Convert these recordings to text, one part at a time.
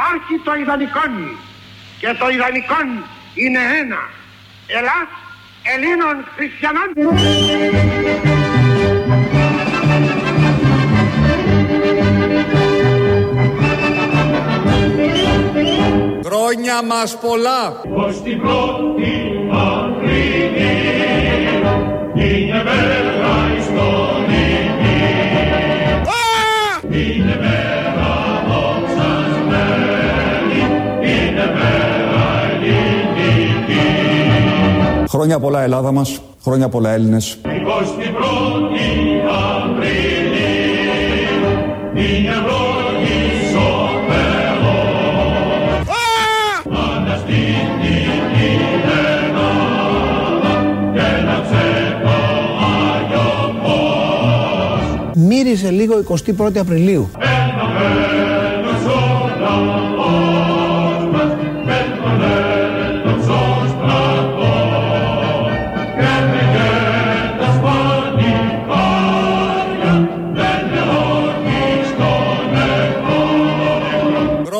Υπάρχει το ιδανικό και το ιδανικό είναι ένα. Ελλάς Ελλήνων Χριστιανών. Χρόνια μας πολλά. Ως την πρώτη Απριλίου είναι μέρα ιστορική. Είναι Χρόνια πολλά Ελλάδα μας, χρόνια πολλά Έλληνες. Ως την πρώτη Απριλίου είναι ευλογής ο Θεός. Αναστήνει την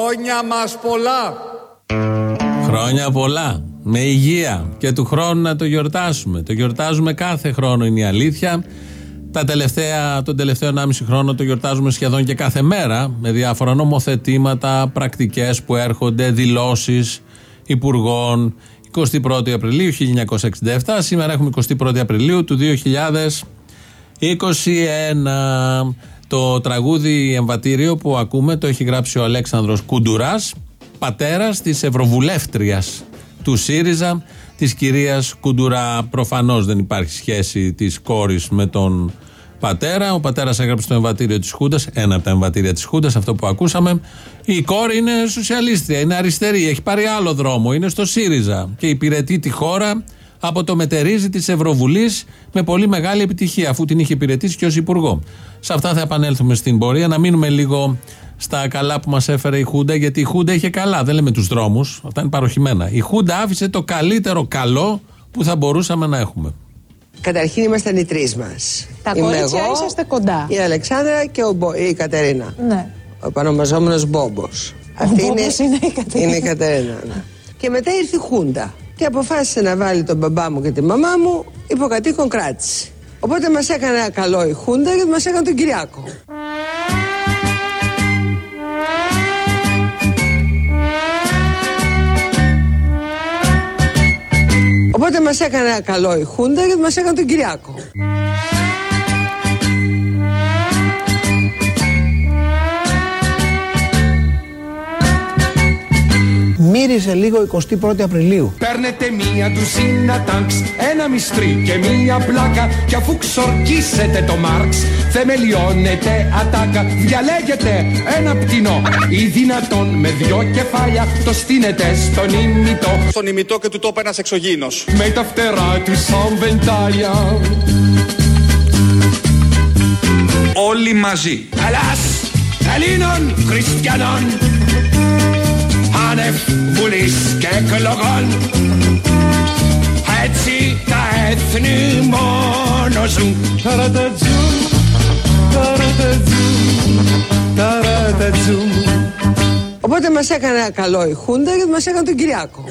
Χρόνια μας πολλά. Χρόνια πολλά. Με υγεία. Και του χρόνου να το γιορτάσουμε. Το γιορτάζουμε κάθε χρόνο, είναι η αλήθεια. Τα τελευταία, τον τελευταίο 1,5 χρόνο το γιορτάζουμε σχεδόν και κάθε μέρα με διάφορα νομοθετήματα, πρακτικές που έρχονται, δηλώσεις υπουργών. 21η Απριλίου 1967, σήμερα έχουμε 21η Απριλίου του 2021. Το τραγούδι εμβατήριο που ακούμε το έχει γράψει ο Αλέξανδρος Κουντουράς, πατέρας της Ευρωβουλεύτριας του ΣΥΡΙΖΑ, της κυρίας Κουντουρά. Προφανώς δεν υπάρχει σχέση της κόρης με τον πατέρα. Ο πατέρας έγραψε το εμβατήριο της Χούντας, ένα από τα εμβατήρια της Χούντας, αυτό που ακούσαμε. Η κόρη είναι σοσιαλίστρια, είναι αριστερή, έχει πάρει άλλο δρόμο, είναι στο ΣΥΡΙΖΑ και υπηρετεί τη χώρα από το μετερίζει της Ευρωβουλής με πολύ μεγάλη επιτυχία, αφού την είχε υπηρετήσει και ως Υπουργό. Σε αυτά θα επανέλθουμε στην πορεία. Να μείνουμε λίγο στα καλά που μας έφερε η Χούντα, γιατί η Χούντα είχε καλά. Δεν λέμε τους δρόμους, αυτά είναι παροχημένα. Η Χούντα άφησε το καλύτερο καλό που θα μπορούσαμε να έχουμε. Καταρχήν ήμασταν οι τρεις μας. Τα κορίτσια είσαστε κοντά. η Αλεξάνδρα και ο Μπο- η Κατερίνα. Ναι. Ο επανομαζόμενο Μπόμπος. Αυτή Μπόμπος είναι η Κατερίνα. είναι η Κατερίνα. ναι. Και μετά ήρθε η Χούντα και αποφάσισε να βάλει τον μπαμπά μου και τη μαμά μου υποκατοίκον κράτηση. Οπότε μας έκανε ένα καλό η Χούντα γιατί μας έκανε τον Κυριάκο. Οπότε μας έκανε ένα καλό η Χούντα γιατί μας έκανε τον Κυριάκο. Μύριζε λίγο 21η Απριλίου. Παίρνετε μία ντουζίνα τάγκς, ένα μυστρί και μία πλάκα Κι αφού ξορκίσετε το Μάρξ, θεμελιώνετε ατάκα Διαλέγετε ένα πτηνό ή δυνατόν με δυο κεφάλια Το στείνετε στον ημιτό Στον ημιτό και του τόπου ένας εξωγήινος. με τα φτερά του σαν βεντάλια Όλοι μαζί. Ελλάς, Ελλήνων, Χριστιανών Άνευ βουλής και εκλογών Έτσι τα έθνη μόνο ζουν Ταρατατζούν, ταρατατζούν, ταρατατζούν Οπότε μας έκανε ένα καλό η Χούντα γιατί μας έκανε τον Κυριάκο.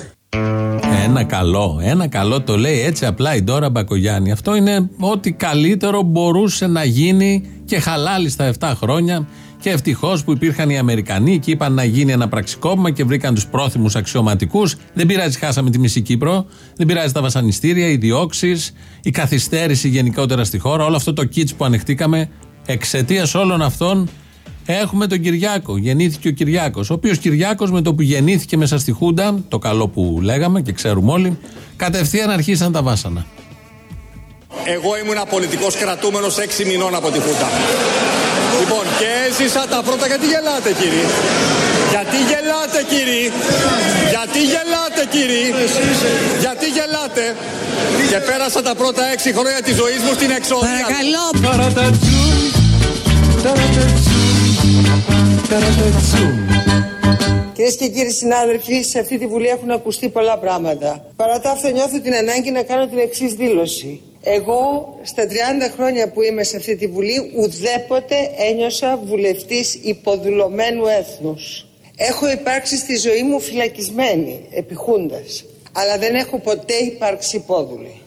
Ένα καλό, ένα καλό το λέει έτσι απλά η Ντόρα Μπακογιάννη. Αυτό είναι ό,τι καλύτερο μπορούσε να γίνει και χαλάλι στα 7 χρόνια. Και ευτυχώς που υπήρχαν οι Αμερικανοί και είπαν να γίνει ένα πραξικόπημα και βρήκαν τους πρόθυμους αξιωματικούς. Δεν πειράζει, χάσαμε τη μισή Κύπρο. Δεν πειράζει τα βασανιστήρια, οι διώξεις, η καθυστέρηση γενικότερα στη χώρα. Όλο αυτό το κίτς που ανεχτήκαμε εξαιτίας όλων αυτών Έχουμε τον Κυριάκο. Γεννήθηκε ο Κυριάκος. Ο οποίος Κυριάκος με το που γεννήθηκε μέσα στη Χούντα, το καλό που λέγαμε και ξέρουμε όλοι, κατευθείαν αρχίσαν τα βάσανα. Εγώ ήμουν πολιτικός κρατούμενος 6 μηνών από τη Χούτα. Λοιπόν, και έζησα τα πρώτα. Γιατί γελάτε, κύριε; Γιατί γελάτε, κύριε; Γιατί γελάτε, κύριε; Γιατί γελάτε; Και πέρασα τα πρώτα 6 χρόνια της ζωής μου στην εξόδια. Παρακαλώ. Ταρατατζούν, ταρατατζούν, ταρατατζούν Κυρίες και κύριοι συνάδελφοι, σε αυτή τη Βουλή έχουν ακουστεί πολλά πράγματα. Παρά τα αυτά, νιώθω την ανάγκη να κάνω την εξής δήλωση. Εγώ, στα 30 χρόνια που είμαι σε αυτή τη Βουλή, ουδέποτε ένιωσα βουλευτής υποδουλωμένου έθνους. Έχω υπάρξει στη ζωή μου φυλακισμένη, επιχούντας, αλλά δεν έχω ποτέ υπάρξει υπόδουλη.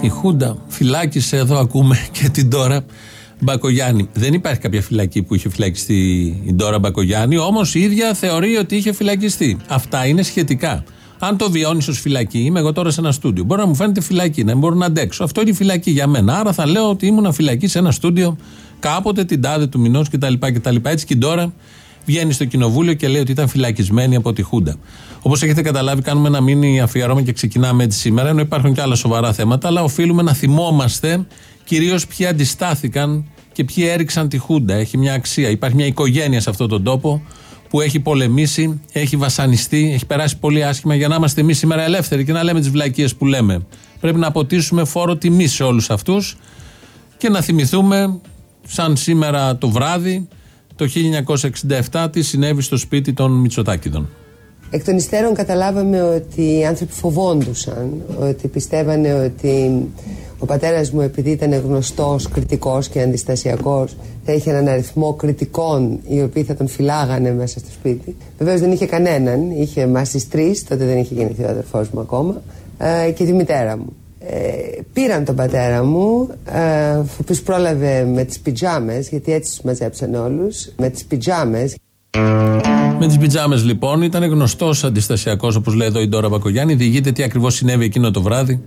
Η Χούντα φυλάκισε, εδώ ακούμε και την τώρα Μπακογιάννη. Δεν υπάρχει κάποια φυλακή που είχε φυλακιστεί η Ντόρα Μπακογιάννη, όμως η ίδια θεωρεί ότι είχε φυλακιστεί. Αυτά είναι σχετικά. Αν το βιώνεις ως φυλακή, είμαι εγώ τώρα σε ένα στούντιο. Μπορεί να μου φαίνεται φυλακή, να μην μπορώ να αντέξω. Αυτό είναι η φυλακή για μένα. Άρα θα λέω ότι ήμουν φυλακή σε ένα στούντιο κάποτε την τάδε του μηνός κτλ. κτλ. Έτσι και τώρα βγαίνει στο κοινοβούλιο και λέει ότι ήταν φυλακισμένη από τη Χούντα. Όπως έχετε καταλάβει, κάνουμε ένα μήνυμα αφιέρωμα και ξεκινάμε έτσι σήμερα, ενώ υπάρχουν και άλλα σοβαρά θέματα, αλλά οφείλουμε να θυμόμαστε κυρίως ποιοι αντιστάθηκαν και ποιοι έριξαν τη Χούντα. Έχει μια αξία. Υπάρχει μια οικογένεια σε αυτόν τον τόπο που έχει πολεμήσει, έχει βασανιστεί, έχει περάσει πολύ άσχημα για να είμαστε εμείς σήμερα ελεύθεροι και να λέμε τις βλακίες που λέμε. Πρέπει να αποτίσουμε φόρο τιμή σε όλους αυτούς και να θυμηθούμε, σαν σήμερα το βράδυ, το 1967, τι συνέβη στο σπίτι των Μητσοτάκηδων. Εκ των υστέρων καταλάβαμε ότι οι άνθρωποι φοβόντουσαν, ότι πιστεύανε ότι ο πατέρας μου επειδή ήταν γνωστός, κριτικός και αντιστασιακός θα είχε έναν αριθμό κριτικών οι οποίοι θα τον φυλάγανε μέσα στο σπίτι. Βεβαίως δεν είχε κανέναν, είχε εμάς τις τρεις, τότε δεν είχε γεννηθεί ο αδερφός μου ακόμα ε, και τη μητέρα μου. Ε, πήραν τον πατέρα μου, ε, ο οποίος πρόλαβε με τις πιτζάμες, γιατί έτσι τους μαζέψαν όλους, με τις πιτζάμες. Με τις πιτζάμες λοιπόν ήταν γνωστός αντιστασιακός, όπως λέει εδώ η Ντόρα Μπακογιάννη. Διηγείται τι ακριβώς συνέβη εκείνο το βράδυ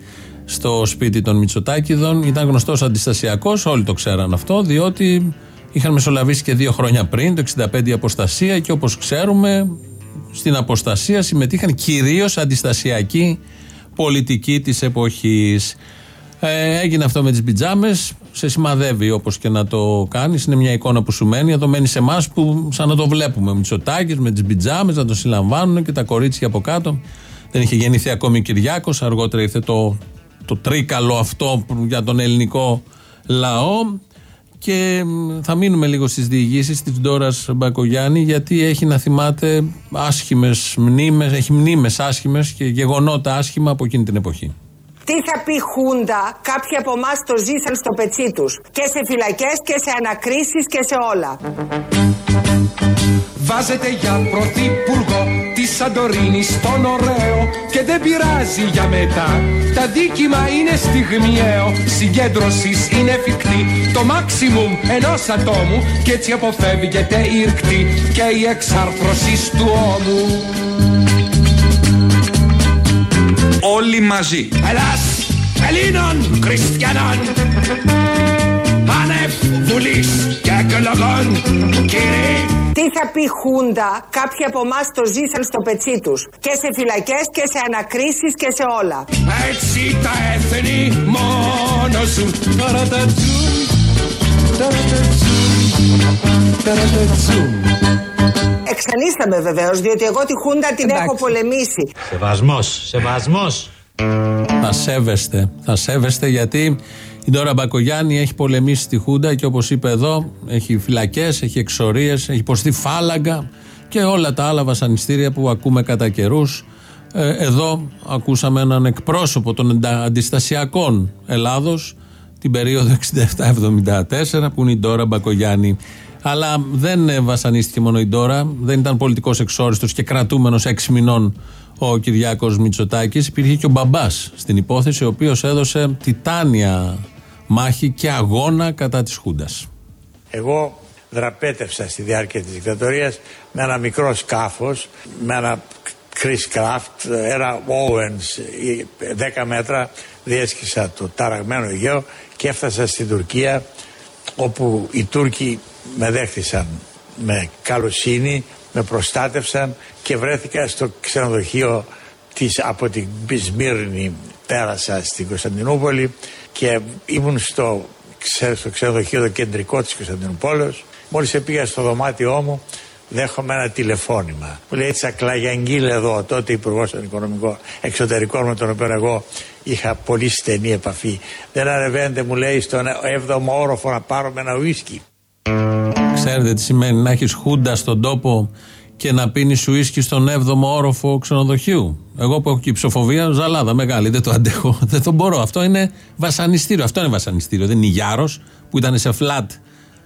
στο σπίτι των Μητσοτάκηδων. Ήταν γνωστός αντιστασιακός, όλοι το ξέραν αυτό, διότι είχαν μεσολαβήσει και δύο χρόνια πριν, το 65 η αποστασία και όπως ξέρουμε, στην αποστασία συμμετείχαν κυρίως αντιστασιακοί πολιτικοί της εποχής. Ε, έγινε αυτό με τις πιτζάμες. Σε σημαδεύει όπως και να το κάνεις. Είναι μια εικόνα που σου μένει. Εδώ μένεις σε εμάς που σαν να το βλέπουμε. Μητσοτάκης με τις πιτζάμες να το συλλαμβάνουν και τα κορίτσια από κάτω. Δεν είχε γεννηθεί ακόμη ο Κυριάκος. Αργότερα ήρθε το, το τρίκαλο αυτό για τον ελληνικό λαό. Και θα μείνουμε λίγο στις διηγήσεις της Ντόρας Μπακογιάννη, γιατί έχει να θυμάται άσχημες μνήμες, έχει μνήμες άσχημες και γεγονότα άσχημα από εκείνη την εποχή. Τι θα πει Χούντα, κάποιοι από εμάς το ζήσαν στο πετσί τους. Και σε φυλακές και σε ανακρίσεις και σε όλα. Βάζετε για πρωθυπουργό τη Σαντορίνη στον ωραίο και δεν πειράζει για μετά. Τα δίκημα είναι στιγμιαίο, συγκέντρωσης είναι εφικτή. Το maximum ενός ατόμου και έτσι αποφεύγεται η ρκτή και η εξάρθρωση του ώμου. Όλοι μαζί. Ελλάς Ελλήνων Χριστιανών Άνευ Βουλής και εκλογών Κύριε Τι θα πει Χούντα, κάποιοι από εμάς το ζήσαν στο πετσί τους. Και σε φυλακές και σε ανακρίσεις και σε όλα. Έτσι τα έθνη μόνο σου Ταρατατσούμ, ταρατατσούμ, ταρατατσούμ. Εξανίσταμε βεβαίως, διότι εγώ τη Χούντα την έχω πολεμήσει. Σεβασμός, σεβασμός. Θα σέβεστε. Θα σέβεστε γιατί η Ντόρα Μπακογιάννη έχει πολεμήσει τη Χούντα και όπως είπε εδώ, έχει φυλακές, έχει εξορίες, έχει υποστεί φάλαγγα και όλα τα άλλα βασανιστήρια που ακούμε κατά καιρούς. εδώ ακούσαμε έναν εκπρόσωπο των εντα- αντιστασιακών Ελλάδος την περίοδο 67-74 που είναι η Ντόρα Μπακογιάννη. Αλλά δεν ε, βασανίστηκε μόνο η Ντόρα, δεν ήταν πολιτικός εξόριστος και κρατούμενος έξι μηνών ο Κυριάκος Μητσοτάκης. Υπήρχε και ο μπαμπάς στην υπόθεση, ο οποίος έδωσε τιτάνια μάχη και αγώνα κατά της Χούντας. Εγώ δραπέτευσα στη διάρκεια της δικτατορίας με ένα μικρό σκάφος, με ένα Chris Craft, ένα Owens, 10 μέτρα, διέσχισα το ταραγμένο Αιγαίο και έφτασα στην Τουρκία όπου οι Τούρκοι με δέχτησαν με καλοσύνη, με προστάτευσαν και βρέθηκα στο ξενοδοχείο της, από την Σμύρνη πέρασα στην Κωνσταντινούπολη και ήμουν στο, ξε- στο ξενοδοχείο το κεντρικό της Κωνσταντινούπολης. Μόλις πήγα στο δωμάτιό μου δέχομαι ένα τηλεφώνημα. Μου λέει έτσι Ακλαγιαγγίλ εδώ τότε υπουργός των οικονομικών εξωτερικών με τον οποίο εγώ είχα πολύ στενή επαφή δεν ανεβαίνετε μου λέει στον 7ο όροφο να πάρουμε ένα ουίσκι Ξέρετε τι σημαίνει να έχεις Χούντα στον τόπο και να πίνει σουίσκι στον 7ο όροφο ξενοδοχείου. Εγώ που έχω και υψοφοβία, ζαλάδα μεγάλη, δεν το αντέχω. Δεν το μπορώ. Αυτό είναι βασανιστήριο. Αυτό είναι βασανιστήριο. Δεν είναι η Γιάρος που ήταν σε φλατ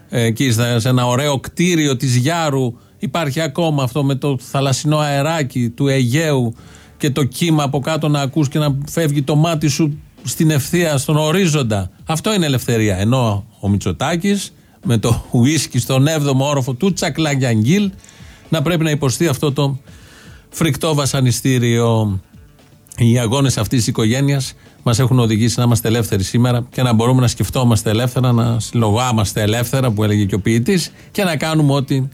ε, εκεί στα- σε ένα ωραίο κτίριο της Γιάρου Υπάρχει ακόμα αυτό με το θαλασσινό αεράκι του Αιγαίου και το κύμα από κάτω να ακούς και να φεύγει το μάτι σου στην ευθεία, στον ορίζοντα. Αυτό είναι ελευθερία. Ενώ ο Μητσοτάκης με το ουίσκι στον 7ο όροφο του Τσακλαγιαγγίλ να πρέπει να υποστεί αυτό το φρικτό βασανιστήριο. Οι αγώνες αυτής της οικογένειας μας έχουν οδηγήσει να είμαστε ελεύθεροι σήμερα και να μπορούμε να σκεφτόμαστε ελεύθερα, να συλλογάμαστε ελεύθερα, που έλεγε και ο ποιητής, και να κάνουμε ό,τι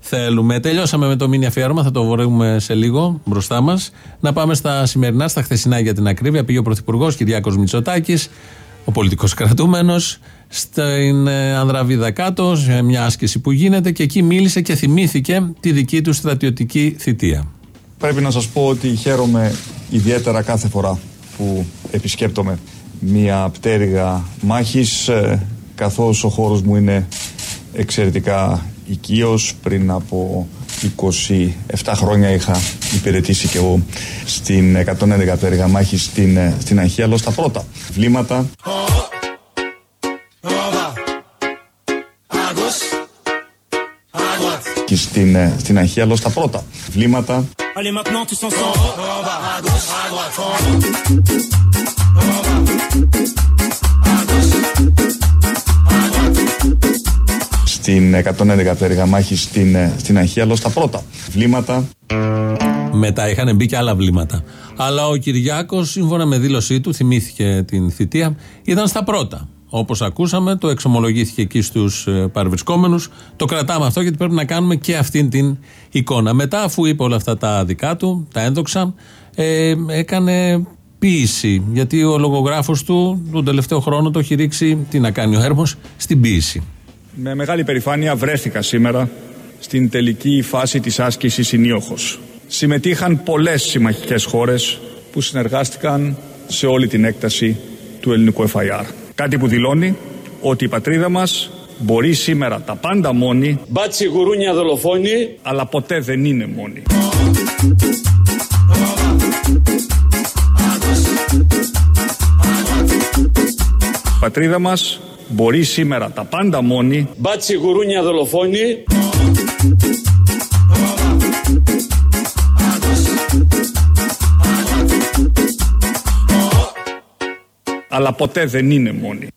θέλουμε. Τελειώσαμε με το μήνυ αφιέρωμα, θα το βρούμε σε λίγο μπροστά μας. Να πάμε στα σημερινά, στα χθεσινά για την ακρίβεια. Πήγε ο Πρωθυπουργός Κυριάκος Μητσοτάκης, ο πολιτικός κρατούμενος, στην ε, Ανδραβίδα κάτω, σε μια άσκηση που γίνεται και εκεί μίλησε και θυμήθηκε τη δική του στρατιωτική θητεία. Πρέπει να σας πω ότι χαίρομαι ιδιαίτερα κάθε φορά που επισκέπτομαι μια πτέρυγα μάχης ε, καθώς ο χώρος μου είναι εξαιρετικά οικείος πριν από 27 χρόνια είχα υπηρετήσει και εγώ στην 111 πτέρυγα μάχης στην, ε, στην Αγία αλλά στα πρώτα βλήματα. Και στην, ε, στην Αγία αλλά στα πρώτα βλήματα στην 111 πτέρυγα μάχη στην, ε, στην Αγία αλλά στα πρώτα βλήματα Μετά είχαν μπει και άλλα βλήματα. Αλλά ο Κυριάκος, σύμφωνα με δήλωσή του, θυμήθηκε την θητεία, ήταν στα πρώτα. Όπως ακούσαμε, το εξομολογήθηκε εκεί στους παρευρισκόμενους. Το κρατάμε αυτό γιατί πρέπει να κάνουμε και αυτήν την εικόνα. Μετά, αφού είπε όλα αυτά τα δικά του, τα ένδοξα, ε, έκανε ποίηση. Γιατί ο λογογράφος του τον τελευταίο χρόνο το έχει ρίξει, τι να κάνει ο Έρμο, στην ποίηση. Με μεγάλη περηφάνεια βρέθηκα σήμερα στην τελική φάση της άσκησης Συνίοχος. Συμμετείχαν πολλές συμμαχικές χώρες που συνεργάστηκαν σε όλη την έκταση του ελληνικού FIR. Κάτι που δηλώνει ότι η πατρίδα μας μπορεί σήμερα τα πάντα μόνη Μπάτσι γουρούνια δολοφόνη αλλά ποτέ δεν είναι μόνη. Η πατρίδα μας μπορεί σήμερα τα πάντα μόνη Μπάτσι γουρούνια δολοφόνη αλλά ποτέ δεν είναι μόνη.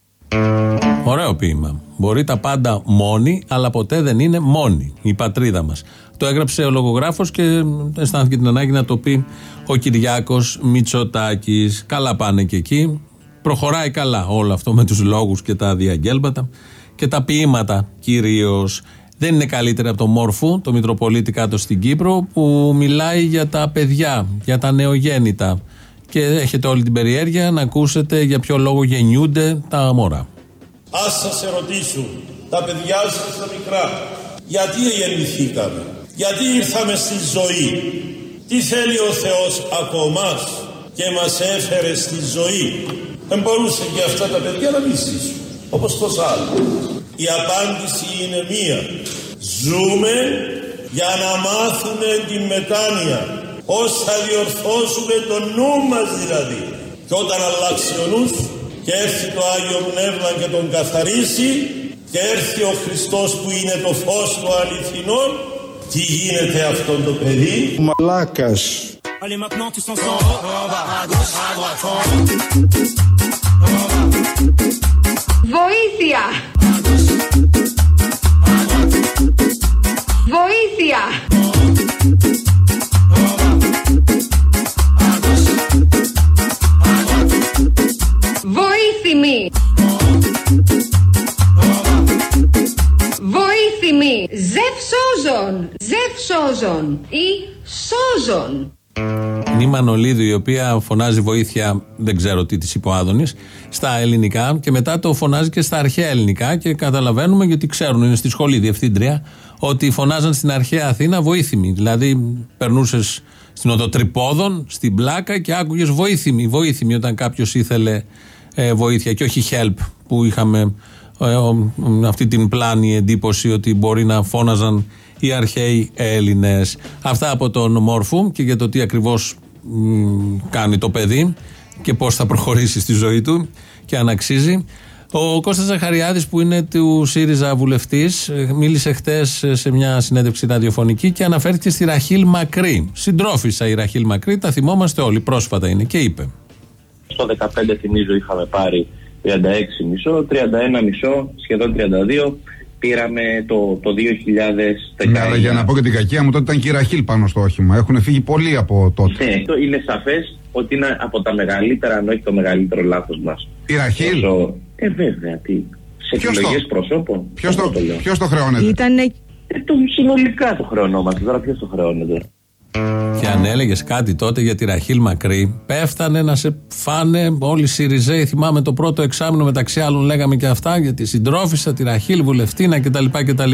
Ωραίο ποίημα. Μπορεί τα πάντα μόνοι, αλλά ποτέ δεν είναι μόνοι. Η πατρίδα μας. Το έγραψε ο λογογράφος και αισθάνθηκε την ανάγκη να το πει ο Κυριάκος Μητσοτάκης. Καλά πάνε και εκεί. Προχωράει καλά όλο αυτό με τους λόγους και τα διαγγέλματα και τα ποίηματα κυρίως. Δεν είναι καλύτερα από το Μόρφου, το Μητροπολίτη κάτω στην Κύπρο, που μιλάει για τα παιδιά, για τα νεογέννητα. Και έχετε όλη την περιέργεια να ακούσετε για ποιο λόγο γεννιούνται τα μωρά. Ας σας ερωτήσουν τα παιδιά σας τα μικρά γιατί γεννηθήκαμε, γιατί ήρθαμε στη ζωή, τι θέλει ο Θεός από εμάς και μας έφερε στη ζωή. Δεν μπορούσε και αυτά τα παιδιά να μην ζήσουν, όπως τόσα άλλα. Η απάντηση είναι μία. Ζούμε για να μάθουμε την μετάνοια, πώς θα διορθώσουμε το νου μας δηλαδή. Και όταν αλλάξει ο νους, και έρθει το Άγιο Πνεύμα και τον καθαρίσει και έρθει ο Χριστός που είναι το φως του αληθινών τι γίνεται αυτό το παιδί; Μαλάκας Allez maintenant tous ensemble. À gauche, à droite. Βοήθεια! Βοήθεια! Βοήθημη! Βοήθημη! Ζευσόζων! Ζευσόζων! Ή σόζων! Είναι η Μανολίδου η οποία φωνάζει βοήθεια, δεν ξέρω τι της είπε ο Άδωνης, στα ελληνικά και μετά το φωνάζει και στα αρχαία ελληνικά και καταλαβαίνουμε γιατί ξέρουν, είναι στη σχολή διευθύντρια, ότι φωνάζαν στην αρχαία Αθήνα βοήθημη. Δηλαδή περνούσες στην οδοτρυπόδων, στην πλάκα και άκουγες βοήθημη, βοήθημη όταν κάποιος ήθελε ε, βοήθεια και όχι help που είχαμε ε, ο- αυτή την πλάνη εντύπωση ότι μπορεί να φώναζαν οι αρχαίοι Έλληνες. Αυτά από τον Μόρφου και για το τι ακριβώς μ, κάνει το παιδί και πώς θα προχωρήσει στη ζωή του και αν αξίζει. Ο Κώστας Ζαχαριάδης που είναι του ΣΥΡΙΖΑ βουλευτής μίλησε χτες σε μια συνέντευξη ραδιοφωνική και αναφέρθηκε στη Ραχίλ Μακρύ. Συντρόφισσα η Ραχίλ Μακρύ, τα θυμόμαστε όλοι, πρόσφατα είναι και είπε. Στο 15 θυμίζω είχαμε πάρει 36 μισό, 31 μισό, σχεδόν 32 πήραμε το, το 2019. Ναι, αλλά για να πω και την κακία μου, τότε ήταν και η Ραχίλ πάνω στο όχημα. Έχουν φύγει πολλοί από τότε. Ναι, το είναι σαφές ότι είναι από τα μεγαλύτερα, αν όχι το μεγαλύτερο λάθος μας. Η Ραχίλ; Όσο... Ε, βέβαια, τι. Σε επιλογές προσώπων. Ποιος το, ποιος το χρεώνεται; Ήτανε... Ε, το συνολικά το χρεωνόμαστε. Τώρα ποιος το χρεώνεται; Και αν έλεγες κάτι τότε για τη Ραχίλ Μακρύ, πέφτανε να σε φάνε όλοι οι Σιριζέοι. Θυμάμαι το πρώτο εξάμεινο μεταξύ άλλων λέγαμε και αυτά για τη συντρόφισσα, τη Ραχίλ, Βουλευτίνα κτλ. κτλ.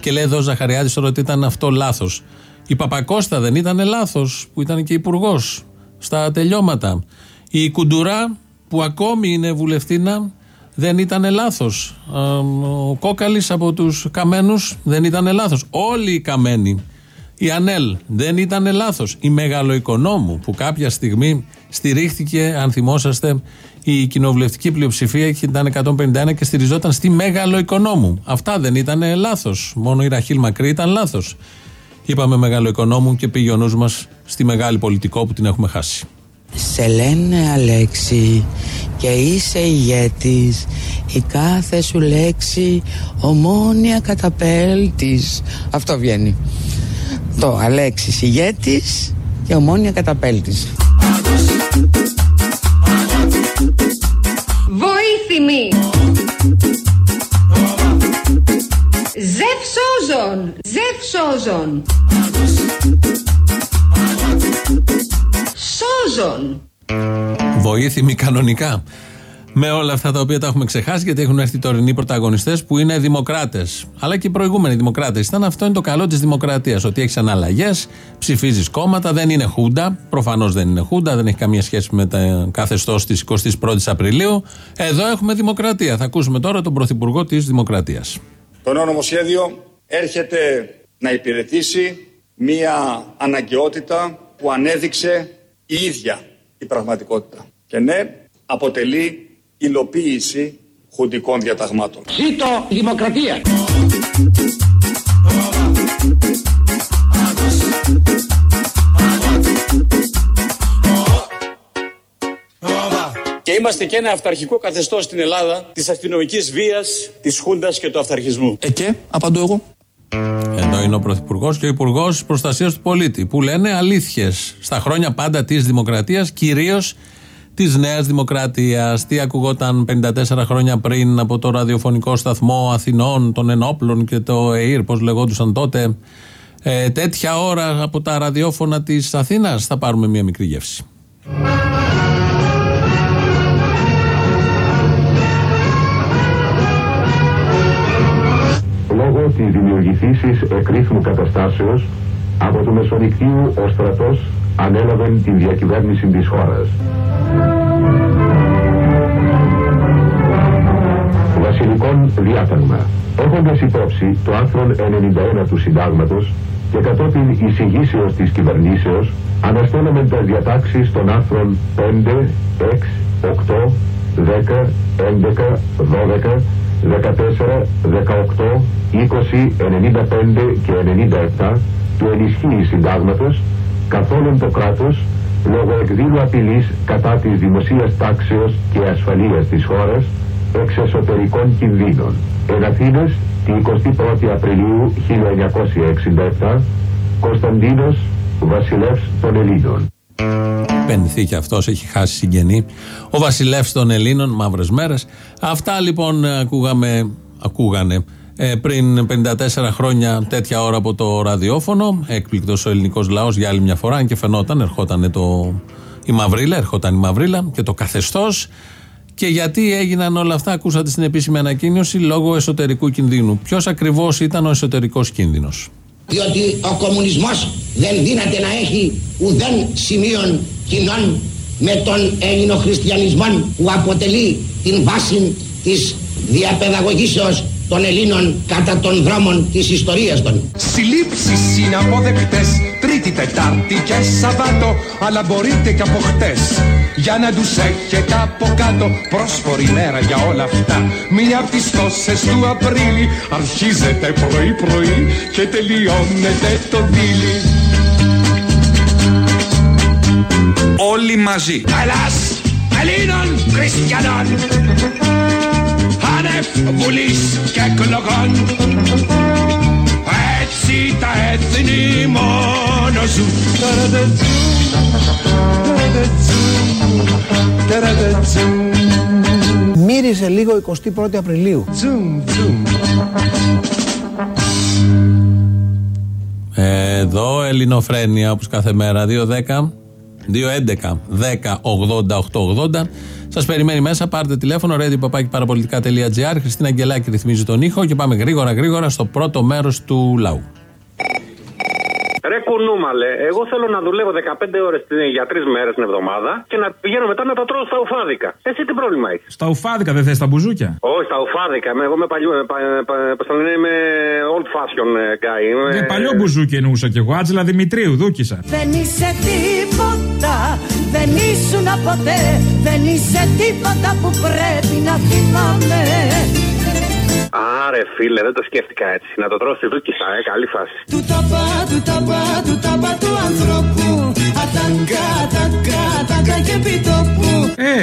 Και λέει εδώ ο Ζαχαριάδης τώρα ότι ήταν αυτό λάθος. Η Παπακώστα δεν ήταν λάθος, που ήταν και υπουργός στα τελειώματα. Η Κουντουρά, που ακόμη είναι βουλευτίνα, δεν ήταν λάθος. Ο Κόκαλης από τους Καμένους δεν ήταν λάθος. Όλοι οι Καμένοι η ΑΝΕΛ δεν ήταν λάθος. Η Μεγαλοοικονόμου που κάποια στιγμή στηρίχθηκε, αν θυμόσαστε, η κοινοβουλευτική πλειοψηφία ήταν 151 και στηριζόταν στη Μεγαλοοικονόμου. Αυτά δεν ήταν λάθος. Μόνο η Ραχίλ Μακρύ ήταν λάθος. Είπαμε Μεγαλοοικονόμου και πήγε ο νους μας στη μεγάλη πολιτικό που την έχουμε χάσει. Σε λένε Αλέξη και είσαι ηγέτης η κάθε σου λέξη ομόνια καταπέλτης αυτό βγαίνει το Αλέξης ηγέτης και ομόνια καταπέλτης. Βοήθημη. Ζευσόζων. Ζευσόζων. Σόζων. Βοήθημη κανονικά με όλα αυτά τα οποία τα έχουμε ξεχάσει, γιατί έχουν έρθει τωρινοί πρωταγωνιστές που είναι δημοκράτες. Αλλά και οι προηγούμενοι δημοκράτες. Ήταν αυτό είναι το καλό της δημοκρατίας. Ότι έχεις αναλλαγές, ψηφίζεις κόμματα, δεν είναι χούντα. Προφανώς δεν είναι χούντα, δεν έχει καμία σχέση με το καθεστώς της 21η Απριλίου. Εδώ έχουμε δημοκρατία. Θα ακούσουμε τώρα τον Πρωθυπουργό της Δημοκρατίας. Το νέο νομοσχέδιο έρχεται να υπηρετήσει μία αναγκαιότητα που ανέδειξε η ίδια η πραγματικότητα. Και ναι, αποτελεί υλοποίηση χουντικών διαταγμάτων. Ζήτω η δημοκρατία! Και είμαστε και ένα αυταρχικό καθεστώς στην Ελλάδα της αστυνομικής βίας, της Χούντας και του αυταρχισμού. Ε, και, απαντώ εγώ. Εδώ είναι ο Πρωθυπουργός και ο Υπουργός Προστασίας του Πολίτη που λένε αλήθειες στα χρόνια πάντα της Δημοκρατίας, κυρίως της Νέας Δημοκρατίας. Τι ακουγόταν 54 χρόνια πριν από το ραδιοφωνικό σταθμό Αθηνών, των Ενόπλων και το ΕΙΡ, πώς λεγόντουσαν τότε. Ε, τέτοια ώρα από τα ραδιόφωνα της Αθήνας θα πάρουμε μία μικρή γεύση. Λόγω της δημιουργηθήσης εκρήθμου καταστάσεως από το Μεσοδικτύου ο στρατός ανέλαβε την διακυβέρνηση της χώρας. Βασιλικών διάταγμα. Έχοντας υπόψη το άρθρο 91 του συντάγματος και κατόπιν εισηγήσεως της κυβερνήσεως, αναστέλαμε τα διατάξεις των άρθρων 5, 6, 8, 10, 11, 12, 14, 18, 20, 95 και 97 του ενισχύει συντάγματος καθόλου το κράτος λόγω εκδήλου απειλής κατά της δημοσίας τάξεως και ασφαλείας της χώρας εξ εσωτερικών κινδύνων. Εν Αθήνας, την 21η Απριλίου 1967, Κωνσταντίνος Βασιλεύς των Ελλήνων. Πενθεί και αυτός, έχει χάσει συγγενή. Ο βασιλεύς των Ελλήνων, μαύρε μέρε. Αυτά λοιπόν ακούγαμε, ακούγανε ε, πριν 54 χρόνια τέτοια ώρα από το ραδιόφωνο. Έκπληκτος ο ελληνικός λαός για άλλη μια φορά, αν και φαινόταν, ερχόταν το, η Μαυρίλα, ερχόταν η Μαυρίλα και το καθεστώς. Και γιατί έγιναν όλα αυτά, ακούσατε στην επίσημη ανακοίνωση, λόγω εσωτερικού κινδύνου. Ποιος ακριβώς ήταν ο εσωτερικός κίνδυνος; Διότι ο κομμουνισμός δεν δύναται να έχει ουδέν σημείων κοινών με τον ελληνοχριστιανισμό που αποτελεί την βάση της διαπαιδαγωγήσεως των Ελλήνων κατά των δρόμων της ιστορίας των. Συλλήψεις είναι αποδεκτές Τρίτη, Τετάρτη Τετάρτη και Σαββάτο Αλλά μπορείτε και από χτες Για να τους έχετε από κάτω Πρόσφορη μέρα για όλα αυτά Μια από τις τόσες του Απρίλη Αρχίζετε πρωί πρωί Και τελειώνετε το δίλη Όλοι μαζί. Ελλάς Ελλήνων Χριστιανών Άνευ βουλής και εκλογών. Έτσι τα έθνη μόνο ζουν. Μύριζε λίγο 21η Απριλίου. Εδώ Ελληνοφρένια όπως κάθε μέρα 2-10 2-11 10-80-8-80 Σας περιμένει μέσα. Πάρτε τηλέφωνο radio.parapolitica.gr Χριστίνα Αγγελάκη ρυθμίζει τον ήχο και πάμε γρήγορα γρήγορα στο πρώτο μέρος του λαού Ρε κουνούμαλε, εγώ θέλω να δουλεύω 15 ώρες για τρεις μέρες την εβδομάδα και να πηγαίνω μετά να τα τρώω στα ουφάδικα. Εσύ τι πρόβλημα έχεις; Στα ουφάδικα δεν θες τα μπουζούκια; Όχι, στα ουφάδικα. Είμαι- Εγώ είμαι παλιό. ε, πα- ε, πα- Πώς το λένε, είμαι old fashion ε, guy. Είμαι- Ε, παλιό μπουζούκι εννοούσα κι εγώ. Άτζελα Δημητρίου, δούκισα. Δεν είσαι τίποτα, δεν ήσουν ποτέ Δεν είσαι τίποτα που πρέπει να θυμάμαι Άρε φίλε, δεν το σκέφτηκα έτσι. Να το τρώω στη δούκισα, ε, καλή φάση. Του ταπά, του ταπά, του ταπά του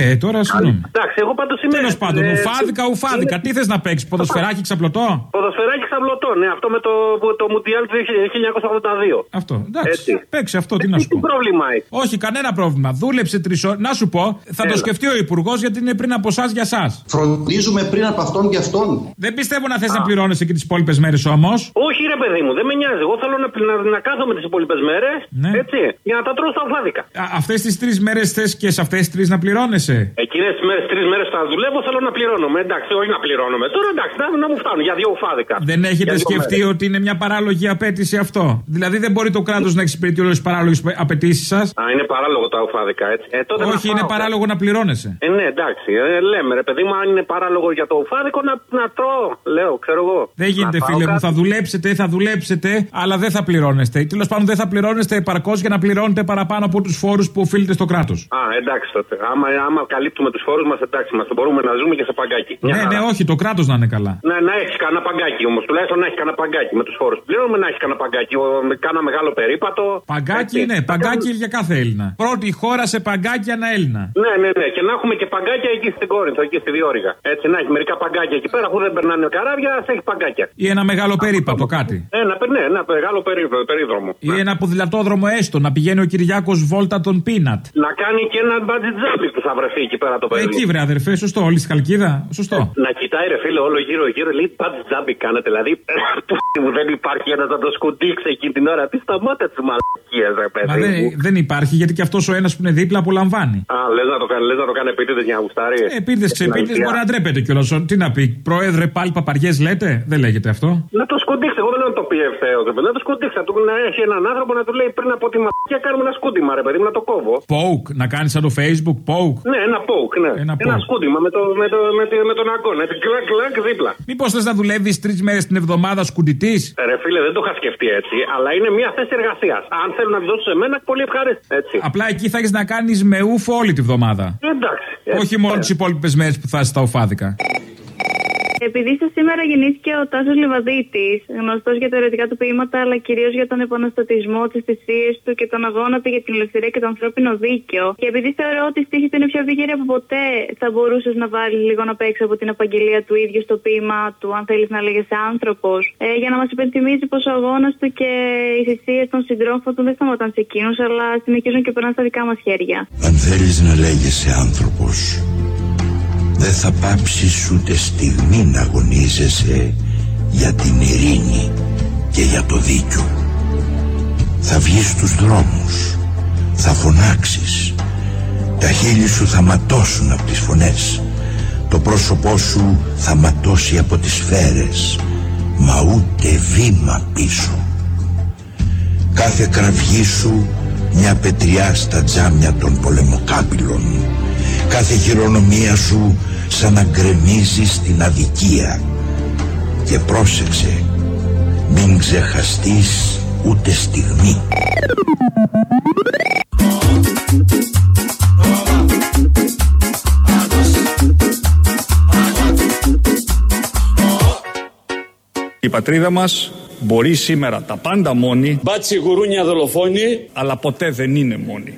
Ε, τώρα συγγνώμη. Εντάξει, εγώ πάντως είμαι. Τέλος πάντων, ε, ουφάδικα, ουφάδικα. Τι θες να παίξεις, ποδοσφαιράκι ξαπλωτό; Ποδοσφαιράκι ξαβλωτό, ναι, αυτό με το, που- το Μουντιάλ του 1982. Αυτό. Εντάξει. Έτσι. Παίξει αυτό, τι να σου Τι πω. πρόβλημα έχει; Όχι, κανένα πρόβλημα. Δούλεψε τρεις ώρες. Να σου πω, θα το Έλα. σκεφτεί ο Υπουργός γιατί είναι πριν από εσάς για εσάς. Φροντίζουμε πριν από αυτόν και αυτόν. Δεν πιστεύω να θες να πληρώνεσαι και τις υπόλοιπες μέρες όμως. Όχι, ρε παιδί μου, δεν με νοιάζει. Εγώ θέλω να, να, να κάθομαι τις υπόλοιπες μέρες. Ναι. Έτσι, για να τα τρώω στα ουφάδικα. Αυτές τις τρεις μέρες θες και σε αυτές τις τρεις να πληρώνεσαι. Εκείνες τις μέρες, τρεις μέρες θα δουλεύω, θέλω να πληρώνομαι. Εντάξει, όχι να πληρώνομαι. Τώρα εντάξει, να, να μου φτάνουν για δύο ουφάδικα. Δεν έχετε Για δύο σκεφτεί μέρες. ότι είναι μια παράλογη απέτηση αυτό; Δηλαδή δεν μπορεί το κράτος να εξυπηρετεί όλες τις παράλογες απαιτήσεις σας; Α, είναι παράλογο τα ουφάδικα, έτσι. Ε, τότε να Όχι, είναι φάω. παράλογο να πληρώνεσαι. Ε, ναι, εντάξει. Ε, λέμε, ρε παιδί μου, αν είναι παράλογο για το ουφάδικο, να, να τρώω. Λέω, ξέρω εγώ. Δεν γίνεται, Να φάω φίλε μου. κάτι. Θα δουλέψετε, θα δουλέψετε, αλλά δεν θα πληρώνεστε. Τέλος πάντων, δεν θα πληρώνεστε επαρκώς για να πληρώνετε παραπάνω από τους φόρους που οφείλετε στο κράτος. Α, εντάξει τότε. Άμα, άμα καλύπτουμε τους φόρους μας, εντάξει, μας μπορούμε να ζούμε και σε παγκάκι. Μια Ναι, χαρά. ναι, όχι, το κράτος να είναι καλά. Ναι, να έχεις κανένα παγκάκι όμως. Τουλάχιστον να έχεις κανένα παγκάκι με τους φόρους. Πληρώνουμε να έχεις κανένα παγκάκι. Ο, με κάνα μεγάλο περίπατο. Παγκάκι, ναι, παγκάκι για κάθε Έλληνα. Πρώτη χώρα σε παγκάκι ένα Έλληνα. Ναι, ναι, ναι. Και να έχουμε και παγκάκια εκεί στην Κόρινθο, εκεί στη Διόρυγα. Έτσι, να έχει μερικά παγκάκια εκεί πέρα, αφού δεν περνάνε καράβια, ας έχει παγκάκια. Ή ένα μεγάλο περίπατο, κάτι. Ένα, ναι, ένα μεγάλο περί- περίδρομο. Ή ένα ποδηλατόδρομο έστω, να πηγαίνει ο Κυριάκος Βόλτα τον Πίνατ. Να κάνει και ένα μπάτζι τζάμπι που θα βρεθεί εκεί πέρα το παιδί. Εκεί βρε αδερφέ, σωστό, όλη στη Χαλκίδα. Σωστό. Να κοιτάει ρε φίλε όλο γύρω γύρω, λέει μπάτζι τζάμπι κάνετε. Δηλαδή, που μου δεν υπάρχει ένας να το σκουντίξει εκείνη την ώρα. Τι σταμάτα τη μαλακία, ρε παιδί. Μα μου. δεν, δεν υπάρχει γιατί και αυτός ο ένας που είναι δίπλα απολαμβάνει. Α, λες να το κάνει, λες να το κάνει επίτηδες για να γουστάρει. Ε, Επίτηδες ξεπίτηδε μπορεί να ντρέπεται κιόλας. Τι να πει, Πρόεδρε πάλι παπαριές λέτε, δεν λέγεται αυτό. Να το σκουντίξει, εγώ δεν λέω να το πει ευθέω. Να το σκουντίξει, να, του, να έχει έναν άνθρωπο να του λέει πριν από τη μαλακία κάνουμε ένα σκούντιμα, ρε παιδί μου, να το κόβω. Poke, να κάνεις σαν το Facebook, poke. Ναι, ένα poke, ναι. Ένα Ένα, poke. σκούντιμα με, το, με, το, με, το, με τον αγκώνα. Έτσι, κλακ, κλακ, δίπλα. Μήπως θες να δουλεύεις τρεις μέρες την εβδομάδα σκουντητής; Ε, Ρε φίλε, δεν το είχα σκεφτεί έτσι, αλλά είναι μια θέση εργασίας. Αν θέλουν να τη δώσουν σε μένα, πολύ ευχάριστη. Έτσι. Απλά εκεί θα έχεις να κάνεις με ούφο όλη τη βδομάδα. Ε, Εντάξει. Όχι μόνο τις υπόλοιπες μέρες που θα είσαι στα ουφάδικα. Επειδή σε σήμερα γεννήθηκε ο Τάσος Λιβαδίτη, γνωστός για τα ερωτικά του ποίηματα, αλλά κυρίως για τον επαναστατισμό, τις θυσίες του και τον αγώνα του για την ελευθερία και το ανθρώπινο δίκαιο. Και επειδή θεωρώ ότι η στίχη του είναι πιο επίκαιρη από ποτέ, θα μπορούσες να βάλεις λίγο να παίξει από την απαγγελία του ίδιου στο ποίημα του, αν θέλεις να λέγεσαι άνθρωπος, ε, για να μας υπενθυμίζει πως ο αγώνας του και οι θυσίες των συντρόφων του δεν σταματάνε σε εκείνους, αλλά συνεχίζουν και περνάνε στα δικά μας χέρια. Αν θέλεις να λέγεσαι άνθρωπος Δεν θα πάψεις ούτε στιγμή να αγωνίζεσαι Για την ειρήνη και για το δίκιο. Θα βγεις στους δρόμους Θα φωνάξεις Τα χείλη σου θα ματώσουν από τις φωνές Το πρόσωπό σου θα ματώσει από τις σφαίρες Μα ούτε βήμα πίσω. Κάθε κραυγή σου μια πετριά στα τζάμια των πολεμοκάπηλων κάθε χειρονομία σου σαν να γκρεμίζει την αδικία. Και πρόσεξε μην ξεχαστείς ούτε στιγμή. Η πατρίδα μας μπορεί σήμερα τα πάντα μόνη Μπάτσι γουρούνια δολοφόνη. Αλλά ποτέ δεν είναι μόνη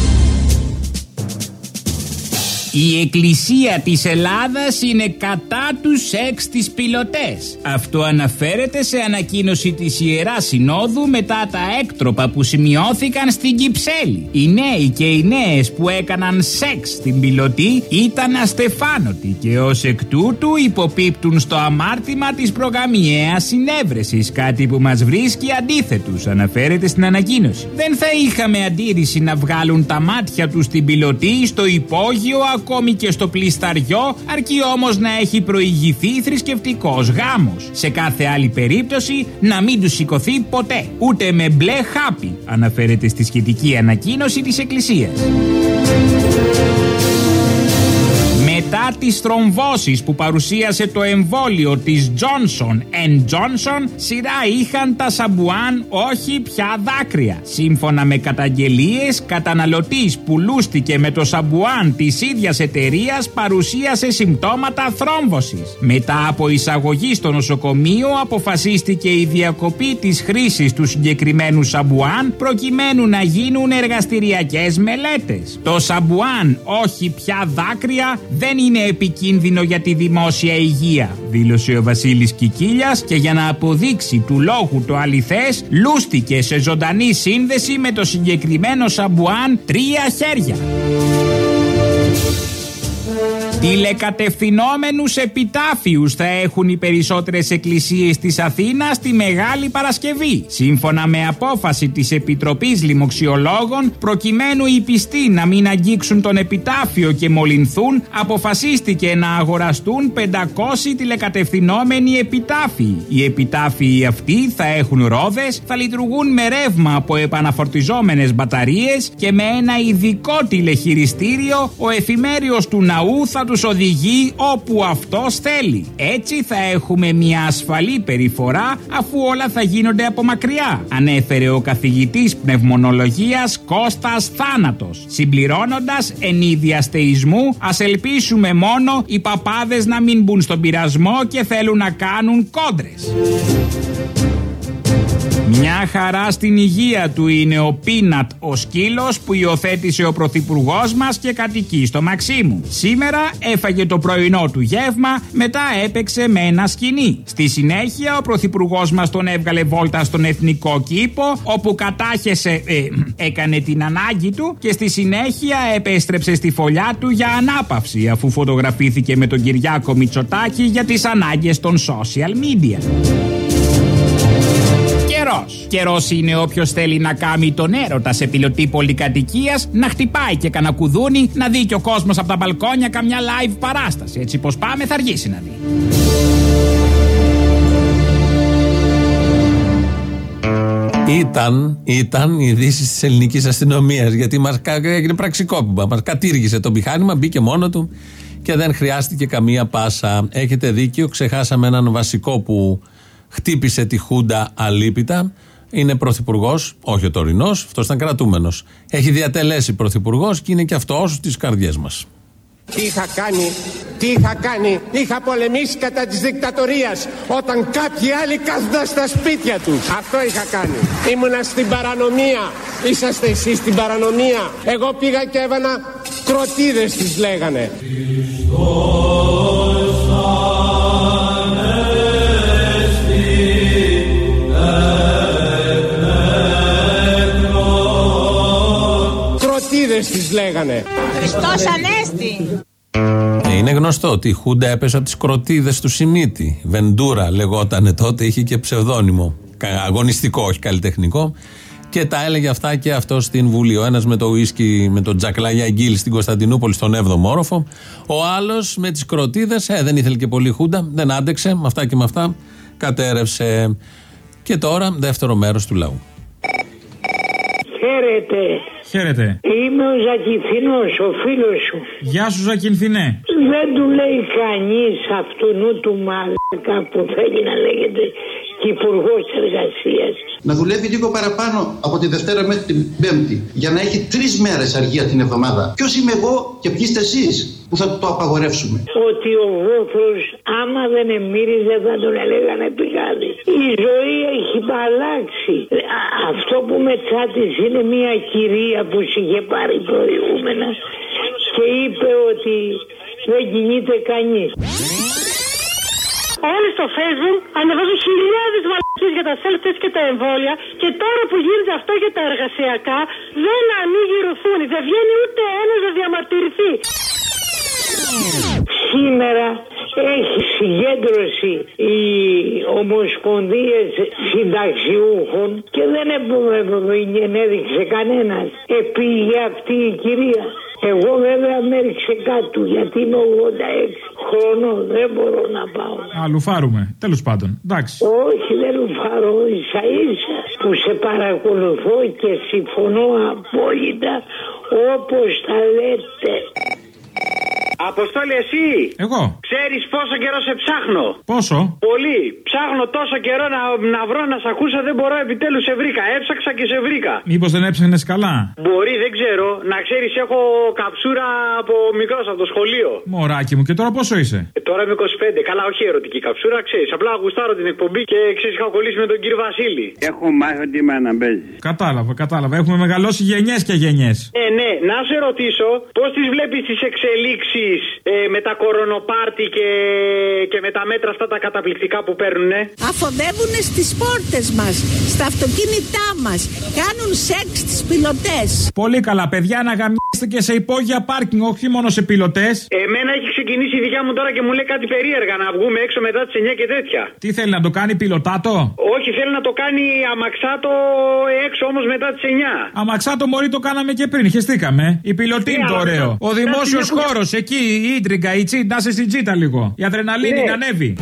Η Εκκλησία της Ελλάδας είναι κατά τους σεξ της πιλωτές. Αυτό αναφέρεται σε ανακοίνωση της Ιεράς Συνόδου μετά τα έκτροπα που σημειώθηκαν στην Κυψέλη. Οι νέοι και οι νέες που έκαναν σεξ στην πιλωτή ήταν αστεφάνωτοι και ως εκ τούτου υποπίπτουν στο αμάρτημα της προγαμιαίας συνέβρεσης, κάτι που μας βρίσκει αντίθετους, αναφέρεται στην ανακοίνωση. Δεν θα είχαμε αντίρρηση να βγάλουν τα μάτια τους στην πιλωτή, στο υπόγειο, ακόμη και στο πλισταριό, αρκεί όμως να έχει προηγηθεί θρησκευτικός γάμος. Σε κάθε άλλη περίπτωση να μην του σηκωθεί ποτέ, ούτε με μπλε χάπι, αναφέρεται στη σχετική ανακοίνωση της Εκκλησίας. Μετά τις θρομβώσεις που παρουσίασε το εμβόλιο της Johnson Johnson, σειρά είχαν τα σαμπουάν όχι πια δάκρυα. Σύμφωνα με καταγγελίες, καταναλωτής που λούστηκε με το σαμπουάν της ίδιας εταιρείας παρουσίασε συμπτώματα θρόμβωσης. Μετά από εισαγωγή στο νοσοκομείο αποφασίστηκε η διακοπή της χρήσης του συγκεκριμένου σαμπουάν προκειμένου να γίνουν εργαστηριακές μελέτες. Το σαμπουάν όχι πια δάκρυα δεν είναι επικίνδυνο για τη δημόσια υγεία, δήλωσε ο Βασίλης Κικίλιας και για να αποδείξει του λόγου το αληθές, λούστηκε σε ζωντανή σύνδεση με το συγκεκριμένο σαμπουάν τρία χέρια. Τηλεκατευθυνόμενους επιτάφιους θα έχουν οι περισσότερες εκκλησίες της Αθήνας τη Μεγάλη Παρασκευή. Σύμφωνα με απόφαση της Επιτροπής Λοιμοξιολόγων, προκειμένου οι πιστοί να μην αγγίξουν τον επιτάφιο και μολυνθούν, αποφασίστηκε να αγοραστούν 500 τηλεκατευθυνόμενοι επιτάφιοι. Οι επιτάφιοι αυτοί θα έχουν ρόδες, θα λειτουργούν με ρεύμα από επαναφορτιζόμενες μπαταρίες και με ένα ειδικό τηλεχειριστήριο ο εφημέριος του ναού θα τους οδηγεί όπου αυτός θέλει. Έτσι θα έχουμε μια ασφαλή περιφορά αφού όλα θα γίνονται από μακριά, ανέφερε ο καθηγητής πνευμονολογίας Κώστας Θάνατος. Συμπληρώνοντας εν είδη αστεϊσμού, ας ελπίσουμε μόνο οι παπάδες να μην μπουν στον πειρασμό και θέλουν να κάνουν κόντρες. Μια χαρά στην υγεία του είναι ο Πίνατ, ο σκύλος που υιοθέτησε ο πρωθυπουργός μας και κατοικεί στο Μαξίμου. Σήμερα έφαγε το πρωινό του γεύμα, μετά έπαιξε με ένα σκηνή. Στη συνέχεια ο πρωθυπουργός μας τον έβγαλε βόλτα στον εθνικό κήπο, όπου κατάχεσε, ε, έκανε την ανάγκη του και στη συνέχεια επέστρεψε στη φωλιά του για ανάπαυση, αφού φωτογραφήθηκε με τον Κυριάκο Μητσοτάκη για τις ανάγκες των social media. Καιρός. Καιρός είναι όποιος θέλει να κάνει τον έρωτα σε πιλωτή πολυκατοικίας, να χτυπάει και κανένα κουδούνι, να δει και ο κόσμος από τα μπαλκόνια καμιά live παράσταση. Έτσι πως πάμε, θα αργήσει να δει. Ήταν, ήταν οι ειδήσει της ελληνικής αστυνομίας. Γιατί μα έγινε πραξικόπημα. Μα κατήργησε το μηχάνημα, μπήκε μόνο του και δεν χρειάστηκε καμία πάσα. Έχετε δίκιο, ξεχάσαμε έναν βασικό που χτύπησε τη Χούντα αλίπητα. Είναι πρωθυπουργός, όχι ο τωρινός, αυτός ήταν κρατούμενος. Έχει διατελέσει πρωθυπουργός και είναι και αυτό στις καρδιές μας. Τι είχα κάνει, τι είχα κάνει, είχα πολεμήσει κατά της δικτατορίας όταν κάποιοι άλλοι κάθονταν στα σπίτια τους. Αυτό είχα κάνει. Ήμουνα στην παρανομία, είσαστε εσείς στην παρανομία. Εγώ πήγα και έβανα κροτίδες τις λέγανε. Κροτίδες τις λέγανε. Χριστός Ανέστη. Ε, Είναι γνωστό ότι η Χούντα έπεσε από τις κροτίδες του Σιμίτη. Βεντούρα λεγότανε τότε, είχε και ψευδόνυμο. Κα- Αγωνιστικό, όχι καλλιτεχνικό. Και τα έλεγε αυτά και αυτό στην Βουλή. Ο ένας με το ουίσκι, με τον Τζακλάγια Γκίλ στην Κωνσταντινούπολη, στον 7ο όροφο. Ο άλλος με τις κροτίδες, ε, δεν ήθελε και πολύ Χούντα, δεν άντεξε, με αυτά και με αυτά κατέρευσε. Και τώρα, δεύτερο μέρος του λαού. Χαίρετε. Χαίρετε. Είμαι ο Ζακηθινός, ο φίλος σου. Γεια σου, Ζακυνθινέ. Δεν του λέει κανείς αυτού νου του μαλάκα που θέλει να λέγεται υπουργός εργασίας. Να δουλεύει λίγο παραπάνω από τη Δευτέρα μέχρι την Πέμπτη για να έχει τρεις μέρες αργία την εβδομάδα. Ποιος είμαι εγώ και ποιοι είστε εσείς που θα το απαγορεύσουμε; Ότι ο βόθρος άμα δεν εμμύριζε θα τον έλεγανε πηγάδι. Η ζωή έχει αλλάξει. Α- Αυτό που με τσάτισε είναι μια κυρία που σε είχε πάρει προηγούμενα και είπε ότι δεν κινείται κανείς. Όλοι στο facebook ανεβάζουν χιλιάδες μαλακίες για τα self-test και τα εμβόλια και τώρα που γίνεται αυτό για τα εργασιακά δεν ανοίγει ρουθούνη. Δεν βγαίνει ούτε ένας να διαμαρτυρηθεί. Σήμερα έχει συγκέντρωση οι ομοσπονδίες συνταξιούχων και δεν δεν έδειξε κανένας. Επήγε αυτή η κυρία. Εγώ βέβαια με έριξε κάτω γιατί είμαι 86 χρονών. Δεν μπορώ να πάω. Α, λουφάρουμε. Τέλος πάντων. Εντάξει. Όχι, δεν λουφάρω ίσα ίσα που σε παρακολουθώ και συμφωνώ απόλυτα όπως τα λέτε. Αποστόλη, εσύ! Εγώ. Ξέρεις πόσο καιρό σε ψάχνω. Πόσο; Πολύ. Ψάχνω τόσο καιρό να, να βρω να σε ακούσω, δεν μπορώ επιτέλους σε βρήκα. Έψαξα και σε βρήκα. Μήπως δεν έψαχνες καλά; Μπορεί, δεν ξέρω. Να ξέρεις, έχω καψούρα από μικρός, από το σχολείο. Μωράκι μου, και τώρα πόσο είσαι; Ε, τώρα είμαι 25. Καλά, όχι ερωτική καψούρα, ξέρεις. Απλά γουστάρω την εκπομπή και ξέρεις, είχα κολλήσει με τον κύριο Βασίλη. Έχω μάθει ότι είμαι να παίζει. Κατάλαβα, κατάλαβα. Έχουμε μεγαλώσει γενιές και γενιές. Ε, ναι, να σε ρωτήσω πώς τις βλέπεις τις εξελίξεις ε, με τα κορονοπάρτι και, και με τα μέτρα αυτά τα καταπληκτικά που παίρνουνε. Αφοδεύουν στις πόρτες μας, στα αυτοκίνητά μας, κάνουν σεξ στις πιλωτές. Πολύ καλά, παιδιά, να γαμίσετε και σε υπόγεια πάρκινγκ, όχι μόνο σε πιλωτές. Εμένα έχει ξεκινήσει η δικιά μου τώρα και μου λέει κάτι περίεργα να βγούμε έξω μετά τις 9 και τέτοια. Τι θέλει να το κάνει πιλωτάτο; Όχι, θέλει να το κάνει αμαξάτο έξω όμως μετά τις 9. Αμαξάτο μωρή το κάναμε και πριν, χεστήκαμε. Η πιλωτή είναι το αλλά- ωραίο. Ο να δημόσιος την έχουμε- χώρος, εκεί η ίντριγκα, η τσι, να είσαι στην τσίτα λίγο. Η αδρεναλίνη Ναι. να ανέβει.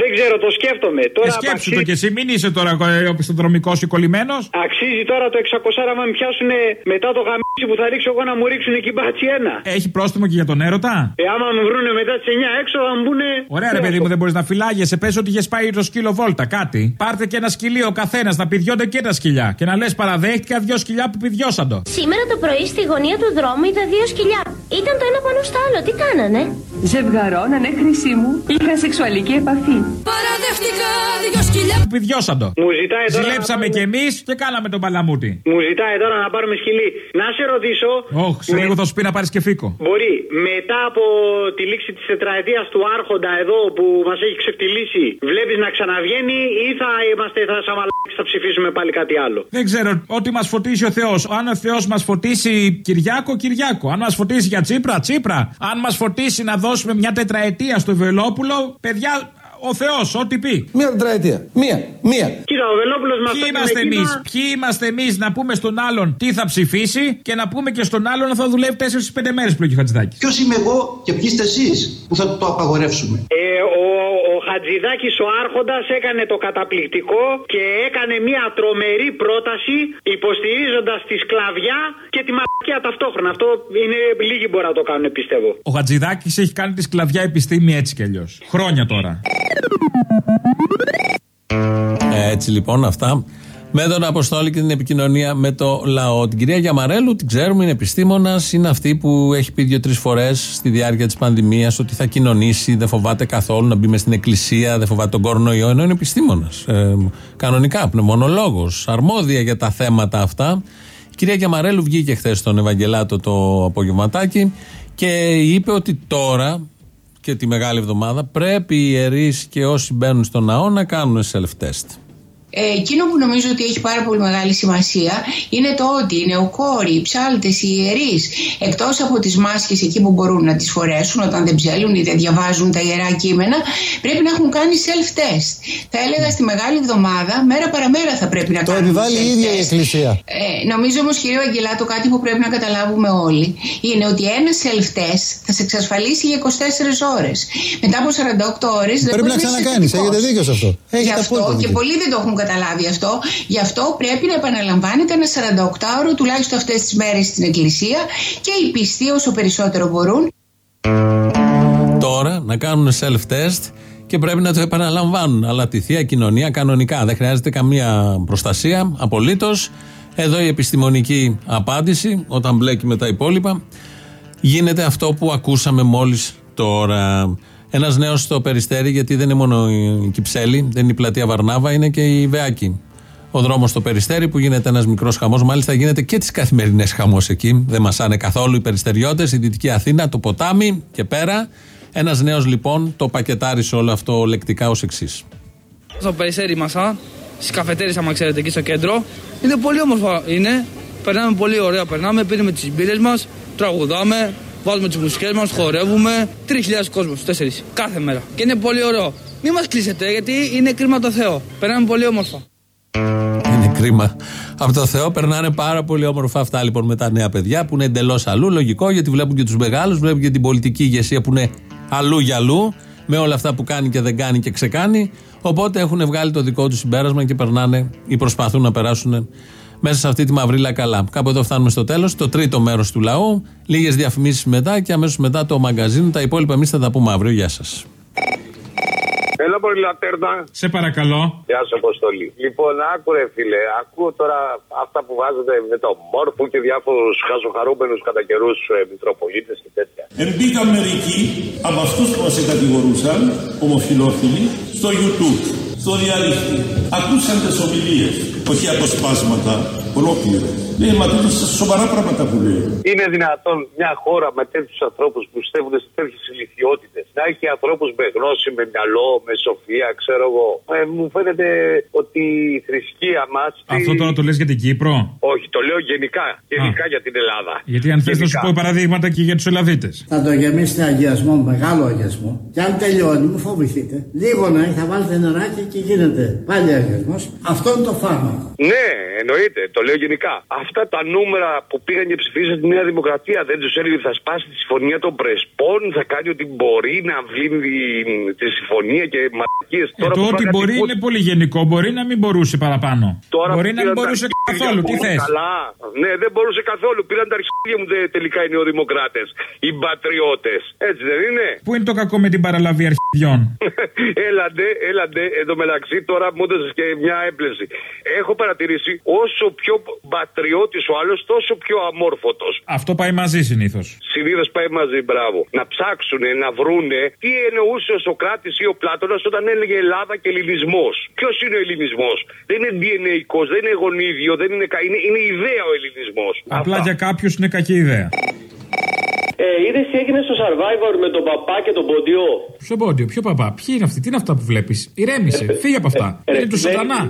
Δεν ξέρω, το σκέφτομαι. Τώρα Ε, σκέψου το αξίζει, κι εσύ, μην είσαι τώρα ε, οπισθοδρομικός ή κολλημένος. αξίζει τώρα το 600 άμα με πιάσουν μετά το γαμίσι που θα ρίξω εγώ να μου ρίξουν εκεί μπάτσι ένα. Έχει πρόστιμο και για τον έρωτα; Ε, άμα με βρούνε μετά τι 9 έξω θα μου πούνε. Ωραία, ρε παιδί μου, δεν μπορείς να φυλάγεσαι. Πες ότι είχες πάει το σκύλο βόλτα, κάτι. Πάρτε και ένα σκυλί ο καθένας να πηδιώνται και τα σκυλιά. Και να λες παραδέχτηκα δύο σκυλιά που πηδιώσαν το. Σήμερα το πρωί στη γωνία του δρόμου είδα δύο σκυλιά. Ήταν το ένα πάνω στο άλλο. Τι κάνανε; Ζευγαρώνανε, ναι, χρυσή μου. Είχαν σεξουαλική επαφή. Παραδέχτηκα δύο σκυλιά που πηδιώσαν το. Μου ζητάει τώρα Ζηλέψαμε να κι εμείς και κάναμε τον παλαμούτι. Μου ζητάει τώρα να πάρουμε σκυλί. Να σε ρωτήσω. Όχι, σε λίγο θα σου πει να πάρεις και φίκο. Μπορεί μετά από τη λήξη της τετραετίας του Άρχοντα εδώ που μας έχει ξεφτυλίσει, βλέπεις να ξαναβγαίνει ή θα είμαστε θα σαν μαλάκες, θα ψηφίσουμε πάλι κάτι άλλο; Δεν ξέρω, ό,τι μας φωτίσει ο Θεός. Αν ο Θεός μας φωτίσει Κυριάκο, Κυριάκο. Αν μας φωτίσει για Τσίπρα, Τσίπρα. Αν μας φωτίσει να δώσουμε μια τετραετία στο Βελόπουλο, παιδιά, ο Θεός, ό,τι πει. Μία τετραετία. Μία. Μία. Κοίτα, ο Βελόπουλο μας Ποιοι είμαστε εμείς, ποιοι είμαστε εμείς να πούμε στον άλλον τι θα ψηφίσει και να πούμε και στον άλλον να θα δουλεύει 4-5 μέρες που έχει ο Χατζηδάκης. Ποιος είμαι εγώ και ποιοι είστε εσείς που θα το απαγορεύσουμε; Ε, ο, ο Χατζηδάκης ο Άρχοντας έκανε το καταπληκτικό και έκανε μια τρομερή πρόταση υποστηρίζοντας τη σκλαβιά και τη μαλακία ταυτόχρονα. Αυτό είναι λίγοι μπορεί να το κάνουν, πιστεύω. Ο Χατζηδάκης έχει κάνει τη σκλαβιά επιστήμη έτσι κι αλλιώς. Χρόνια τώρα. Έτσι λοιπόν αυτά. Με τον Αποστόλη και την επικοινωνία με το λαό. Την κυρία Γιαμαρέλου την ξέρουμε, είναι επιστήμονας. Είναι αυτή που έχει πει δύο-τρεις φορές στη διάρκεια της πανδημίας ότι θα κοινωνήσει, δεν φοβάται καθόλου να μπει μες στην εκκλησία, δεν φοβάται τον κορονοϊό. Ενώ είναι επιστήμονας. Ε, κανονικά, πνευμονολόγος, αρμόδια για τα θέματα αυτά. Η κυρία Γιαμαρέλου βγήκε χθες στον Ευαγγελάτο το απογευματάκι και είπε ότι τώρα και τη Μεγάλη Εβδομάδα πρέπει οι ιερείς και όσοι μπαίνουν στο ναό να κάνουν self-test. Ε, εκείνο που νομίζω ότι έχει πάρα πολύ μεγάλη σημασία είναι το ότι οι νεοκόροι, οι ψάλτες, οι ιερείς, εκτός από τις μάσκες εκεί που μπορούν να τις φορέσουν όταν δεν ψέλουν ή δεν διαβάζουν τα ιερά κείμενα, πρέπει να έχουν κάνει self-test. Θα έλεγα στη μεγάλη εβδομάδα, μέρα παραμέρα θα πρέπει να Το κάνουν. επιβάλλει η ίδια η self-test. Εκκλησία. Ε, νομίζω όμως, κύριε Αγγελάτο, κάτι που πρέπει να καταλάβουμε όλοι είναι ότι ένα self-test θα σε εξασφαλίσει για 24 ώρες. Μετά από 48 ώρες δεν Πρέπει μπορείς να είσαι ξανακάνεις. θετικός. Έχετε δίκιο σε αυτό. Γι' Έχετε αυτό απόλυτο και δίκιο. πολλοί δεν το έχουν καταλάβει αυτό. Γι' αυτό πρέπει να επαναλαμβάνεται ένα 48ωρο τουλάχιστον αυτές τις μέρες στην εκκλησία και οι πιστοί όσο περισσότερο μπορούν. τώρα να κάνουν self-test και πρέπει να το επαναλαμβάνουν. Αλλά τη θεία κοινωνία κανονικά. Δεν χρειάζεται καμία προστασία απολύτως. Εδώ η επιστημονική απάντηση, όταν μπλέκει με τα υπόλοιπα, γίνεται αυτό που ακούσαμε μόλις τώρα. Ένας νέος στο περιστέρι, γιατί δεν είναι μόνο η Κυψέλη, δεν είναι η πλατεία Βαρνάβα, είναι και η Βεάκη. Ο δρόμος στο περιστέρι που γίνεται ένας μικρός χαμός, μάλιστα γίνεται και τις καθημερινές χαμός εκεί. Δεν μασάνε καθόλου οι περιστεριώτες, η Δυτική Αθήνα, το ποτάμι και πέρα. Ένας νέος λοιπόν το πακετάρισε όλο αυτό λεκτικά ως εξής. Στο περιστέρι μα, στις καφετέρειε, άμα ξέρετε, εκεί στο κέντρο. Είναι πολύ όμορφο. Είναι. Περνάμε πολύ ωραία. Περνάμε, πίνουμε τις μπύρες μας, τραγουδάμε, βάζουμε τις μουσικέ μας, χορεύουμε. 3.000 κόσμος, 4 κάθε μέρα. Και είναι πολύ ωραίο. Μην μας κλείσετε, γιατί είναι κρίμα το Θεό. Περνάμε πολύ όμορφα. Είναι κρίμα. Από το Θεό περνάνε πάρα πολύ όμορφα αυτά λοιπόν με τα νέα παιδιά που είναι εντελώς αλλού. Λογικό γιατί βλέπουν και τους μεγάλους, βλέπουν και την πολιτική ηγεσία που είναι αλλού για αλλού. Με όλα αυτά που κάνει και δεν κάνει και ξεκάνει. Οπότε έχουν βγάλει το δικό τους συμπέρασμα και περνάνε ή προσπαθούν να περάσουν μέσα σε αυτή τη μαυρίλα καλά. Κάπου εδώ φτάνουμε στο τέλος. Το τρίτο μέρος του λαού. Λίγες διαφημίσεις μετά και αμέσως μετά το μαγκαζίνο. Τα υπόλοιπα εμείς θα τα πούμε αύριο. Γεια σας. Έλα πολύ λατέρνα. Σε παρακαλώ. Γεια σου, Αποστολή. Λοιπόν, άκουρε φίλε, ακούω τώρα αυτά που βάζετε με το μόρφου και διάφορους χαζοχαρούμενους κατά καιρούς ε, μητροπολίτες και τέτοια. Εμπήκαν μερικοί από αυτούς που μας κατηγορούσαν, ομοφυλόφιλοι, στο YouTube, στο διαδίκτυο. Ακούσαν τις ομιλίες, όχι αποσπάσματα, ολόκληρε. Λέει, μα τότε σοβαρά πράγματα που λέει. Είναι δυνατόν μια χώρα με τέτοιους ανθρώπους που πιστεύουν σε τέτοιες ηλικιότητες να έχει ανθρώπους με γνώση, με μυαλό, με σοφία, ξέρω εγώ. Ε, μου φαίνεται ότι η θρησκεία μας. Αυτό τώρα το λες για την Κύπρο; Όχι, το λέω γενικά. Γενικά για την Ελλάδα. Γιατί αν θες να σου πω παραδείγματα και για τους Ελλαδίτες. Θα το γεμίσετε αγιασμό, μεγάλο αγιασμό. Και αν τελειώνει, μου φοβηθείτε. Λίγο να θα βάλετε νεράκι και γίνεται πάλι αγιασμός. Αυτό είναι το φάρμακο. Ναι, εννοείται, το λέω γενικά. Αυτά τα νούμερα που πήγαν και ψηφίσαν τη Νέα Δημοκρατία δεν τους έλεγε ότι θα σπάσει τη συμφωνία των Πρεσπών, θα κάνει ότι μπορεί να βλύνει τη συμφωνία και μαλακίες. Ε, το ότι μπορεί είναι πολύ γενικό, μπορεί να μην μπορούσε παραπάνω. Τώρα μπορεί να μην μπορούσε καθόλου, τι θες; Ναι, δεν μπορούσε καθόλου. Πήραν τα αρχίδια μου τελικά οι νεοδημοκράτες. Οι πατριώτες. Έτσι δεν είναι; Πού είναι το κακό με την παραλαβή αρχιδιών; έλαντε, έλαντε. Εδώ μεταξύ τώρα μου έδωσες και μια έμπλεση. Έχω παρατηρήσει όσο πιο πατριώτης ο άλλος, τόσο πιο αμόρφωτος. Αυτό πάει μαζί συνήθως. Συνήθως πάει μαζί, μπράβο. Να ψάξουν, να βρούνε τι εννοούσε ο Σοκράτης ή ο Πλάτονα όταν έλεγε Ελλάδα και ελληνισμός. Ποιος είναι ο ελληνισμός; Δεν είναι DNA, δεν είναι γονίδιο, δεν είναι, είναι, είναι ιδέα ο ελληνισμός. Απλά για κάποιους είναι κακή ιδέα. Ε, είδες τι έγινε στο Survivor με τον παπά και τον ποντιό; Ποιο πόντιο, ποιο παπά, ποιοι είναι αυτοί, τι είναι αυτά που βλέπεις; Ηρέμησε, φύγε από αυτά. Ε, είναι του σατανά.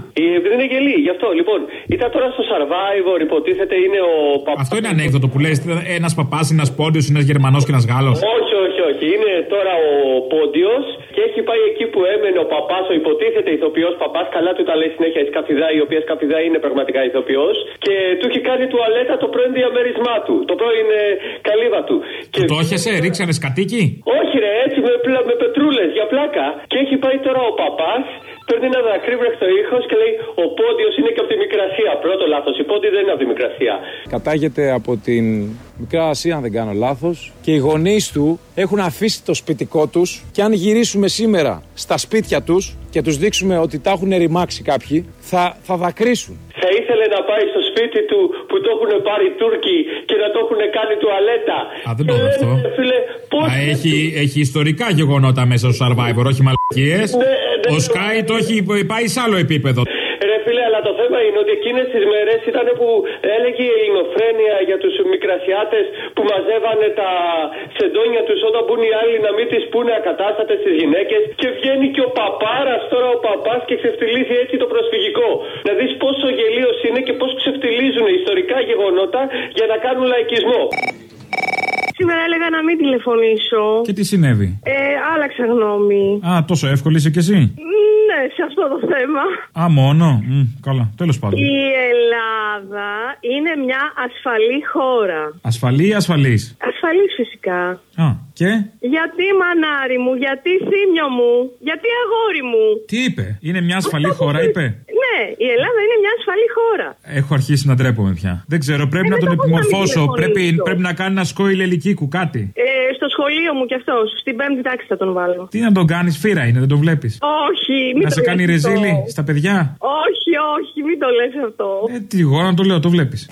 Δεν είναι γελί, γι' αυτό. Λοιπόν, ήταν τώρα στο Survivor, υποτίθεται είναι ο παπάς. Αυτό είναι ανέκδοτο που λες ένας παπάς, ένας πόντιος, ένας Γερμανός και ένας Γάλλος. Όχι, όχι, όχι. Είναι τώρα ο πόντιος και έχει πάει εκεί που έμενε ο παπάς, ο υποτίθεται ηθοποιός παπάς. Καλά του τα λέει συνέχεια η Σκαφιδά, η οποία Σκαφιδά είναι πραγματικά ηθοποιός. Και του έχει κάνει τουαλέτα το πρώην διαμέρισμά του, το πρώην ε, καλύβα του. Και το έχεσαι, ρίξανε σκατίκι; Όχι, ρε, έτσι με, με πετρούλες για πλάκα. Και έχει πάει τώρα ο παπάς, παίρνει ένα δακρύβρεχτο ήχος και λέει: Ο πόντιος είναι και από τη Μικρασία. Πρώτο λάθος. Η πόντι δεν είναι από τη Μικρασία. Κατάγεται από την Μικρά Ασία, αν δεν κάνω λάθος. Και οι γονείς του έχουν αφήσει το σπιτικό τους. Και αν γυρίσουμε σήμερα στα σπίτια τους και τους δείξουμε ότι τα έχουν ρημάξει κάποιοι, θα, θα δακρύσουν. Θα ήθελε να πάει στο σπίτι του που το έχουν πάρει οι Τούρκοι και να το έχουν κάνει τουαλέτα. Α, δεν το αυτό. Φίλε, πώς... Α, έχει, έχει ιστορικά γεγονότα μέσα στο Survivor, όχι μαλακίες. Ναι, ναι, Ο Sky το έχει πάει σε άλλο επίπεδο. Ρε φίλε, αλλά το θέμα είναι ότι εκείνες τις μέρες ήταν που έλεγε η ελληνοφρένεια για τους μικρασιάτες που μαζεύανε τα σεντόνια τους όταν μπουν οι άλλοι να μην τις πούνε ακατάστατες στι γυναίκες. Και βγαίνει και ο παπάρας τώρα ο παπάς και ξεφτυλίζει έτσι το προσφυγικό. Να δεις πόσο γελίος είναι και πώς ξεφτυλίζουν ιστορικά γεγονότα για να κάνουν λαϊκισμό. Σήμερα έλεγα να μην τηλεφωνήσω. Και τι συνέβη; Ε, άλλαξα γνώμη. Α, τόσο εύκολη είσαι κι εσύ; Ναι, σε αυτό το θέμα. Α, μόνο; Μ, καλά, τέλος πάντων. Η Ελλάδα είναι μια ασφαλή χώρα. Ασφαλή ή ασφαλής; Ασφαλής φυσικά. Α, και; Γιατί μανάρι μου, γιατί θύμιο μου, γιατί αγόρι μου. Τι είπε, είναι μια ασφαλή χώρα, είπε; Ναι, η Ελλάδα είναι μια ασφαλή χώρα. Έχω αρχίσει να ντρέπομαι πια. Δεν ξέρω, πρέπει Ε, να δεν τον το έχω να μην επιμορφώσω. τηλεφωνήσω. Πρέπει, πρέπει να κάνει ένα σκόιλ ελικίκου, κάτι. Ε, στο στο σχολείο μου κι αυτός. Στην πέμπτη τάξη θα τον βάλω. Τι να τον κάνεις, φύρα είναι, δεν τον βλέπεις; Όχι, μην Να το σε κάνει λες αυτό. ρεζίλη στα παιδιά; Όχι, όχι, μην το λες αυτό. Ε, τι εγώ να το λέω, το βλέπεις.